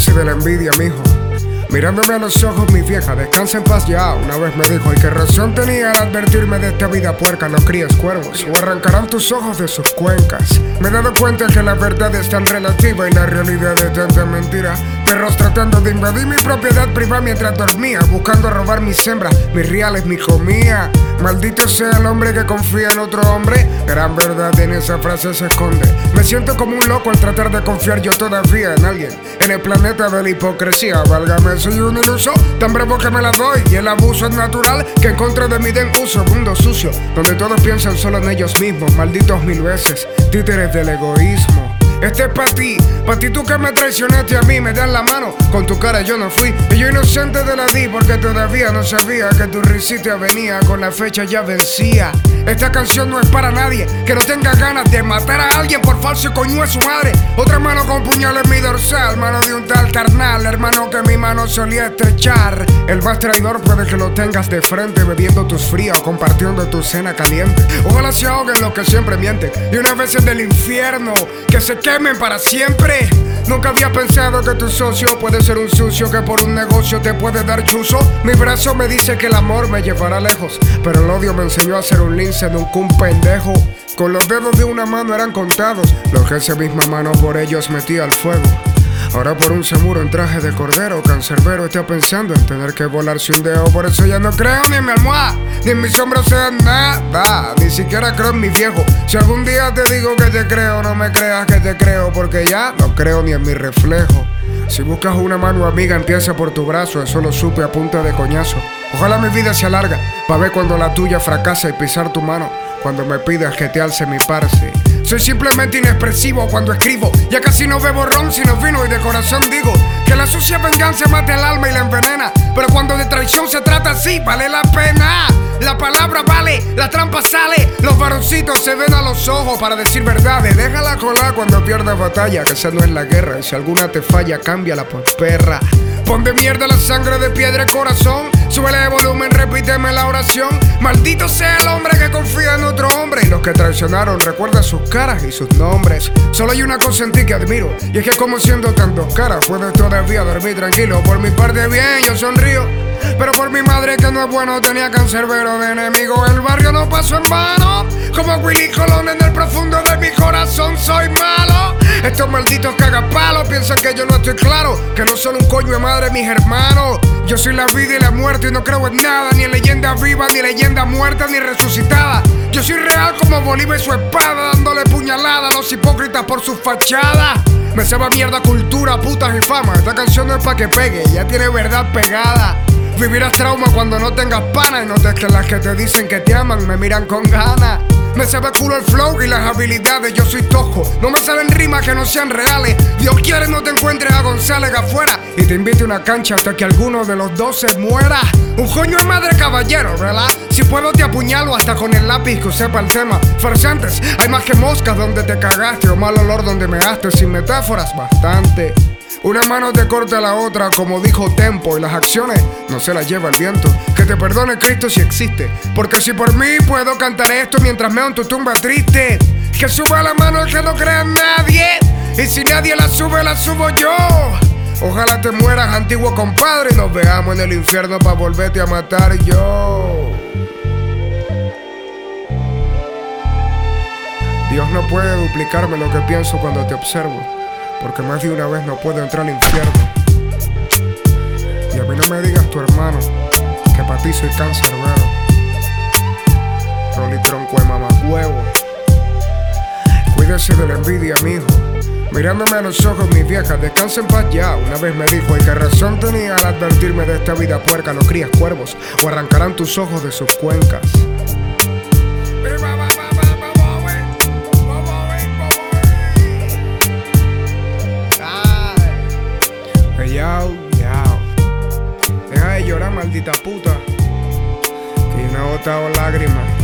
Cuídese de la envidia, mijo. Mirándome a los ojos, mi vieja, descansa en paz ya. Una vez me dijo, y qué razón tenía al advertirme de esta vida puerca, no críes cuervos, o arrancarán tus ojos de sus cuencas. Me he dado cuenta que la verdad es tan relativa y la realidad es tanta mentira. Perros tratando de invadir mi propiedad privada mientras dormía, buscando robar mis hembras, mis reales, mi comía. Maldito sea el hombre que confía en otro hombre. Gran verdad en esa frase se esconde. Me siento como un loco al tratar de confiar yo todavía en alguien. En el planeta de la hipocresía, válgame, soy un iluso. Tan bravo que me la doy. Y el abuso es natural que en contra de mí den uso. Mundo sucio, donde todos piensan solo en ellos mismos. Malditos mil veces. Títeres del egoísmo. Este es para ti, para ti tú que me traicionaste a mí, me das la mano, con tu cara yo no fui. Y yo inocente de la di porque todavía no sabía que tu risita venía, con la fecha ya vencía. Esta canción no es para nadie que no tenga ganas de matar a alguien por falso coño es su madre. Otra mano con puñal en mi dorsal, mano de un tal carnal, hermano que mi mano solía estrechar. El más traidor puede que lo tengas de frente, bebiendo tus frías o compartiendo tu cena caliente. Ojalá se ahoguen los que siempre mienten. Y una vez es del infierno, que se quemen para siempre. Nunca había pensado que tu socio puede ser un sucio que por un negocio te puede dar chuzo. Mi brazo me dice que el amor me llevará lejos, pero el odio me enseñó a ser un lince de un pendejo. Con los dedos de una mano eran contados, los que esa misma mano por ellos metía al fuego. Ahora por un seguro en traje de cordero, cancerbero está pensando en tener que volarse un dedo. Por eso ya no creo ni en mi almohada, ni en mis hombros sea nada. Ni siquiera creo en mi viejo. Si algún día te digo que te creo, no me creas que te creo, porque ya no creo ni en mi reflejo. Si buscas una mano amiga, empieza por tu brazo, eso lo supe a punta de coñazo. Ojalá mi vida sea larga, para ver cuando la tuya fracasa y pisar tu mano, cuando me pidas que te alce mi parce. Soy simplemente inexpresivo cuando escribo. Ya casi no bebo ron sino vino y de corazón digo que la sucia venganza mate el alma y la envenena. Pero cuando de traición se trata así, vale la pena. La palabra vale, la trampa sale. Los varoncitos se ven a los ojos para decir verdades. Déjala colar cuando pierdas batalla, que esa no es la guerra. Y si alguna te falla, cámbiala por perra. Pon de mierda la sangre de piedra y corazón. Súbele de volumen, repíteme la oración. Maldito sea el hombre que confía en otro hombre. Y los que traicionaron, recuerda sus caras y sus nombres. Solo hay una cosa en ti que admiro. Y es que como siendo tan dos caras, puedes todavía dormir tranquilo. Por mi parte bien, yo sonrío. Pero por mi madre que no es bueno tenía cancerbero de enemigo El barrio no pasó en vano Como Willy Colón en el profundo de mi corazón soy malo Estos malditos cagapalos piensan que yo no estoy claro Que no son un coño de madre mis hermanos Yo soy la vida y la muerte y no creo en nada Ni en leyenda viva, ni leyenda muerta, ni resucitada Yo soy real como Bolívar y su espada Dándole puñalada a los hipócritas por su fachada me sabe mierda cultura, putas y fama. Esta canción no es pa' que pegue, ya tiene verdad pegada. Vivirás trauma cuando no tengas pana y notes que las que te dicen que te aman me miran con ganas. Me sabe culo el flow y las habilidades, yo soy tosco. No me salen rimas que no sean reales. Dios quiere no te encuentres a González afuera y te invite a una cancha hasta que alguno de los dos se muera. Un coño es madre caballero, ¿verdad? Si puedo te apuñalo hasta con el lápiz que sepa el tema. Farsantes, hay más que moscas donde te cagaste o mal olor donde me haste. Sin metáforas, bastante. Una mano te corta la otra, como dijo Tempo, y las acciones no se las lleva el viento. Que te perdone Cristo si existe. Porque si por mí puedo cantar esto mientras meo en tu tumba triste. Que suba la mano el que no crea en nadie. Y si nadie la sube, la subo yo. Ojalá te mueras, antiguo compadre, y nos veamos en el infierno para volverte a matar yo. Dios no puede duplicarme lo que pienso cuando te observo, porque más de una vez no puedo entrar al infierno. Y a mí no me digas tu hermano, que para ti soy cáncer, Rolly tronco de mamá huevo. Cuídese de la envidia, mijo. Mirándome a los ojos, mis viejas, descansa en paz ya. Una vez me dijo, ¿y qué razón tenía al advertirme de esta vida puerca? No crías cuervos, o arrancarán tus ojos de sus cuencas. Maldita puta. Que yo no he botado lágrimas.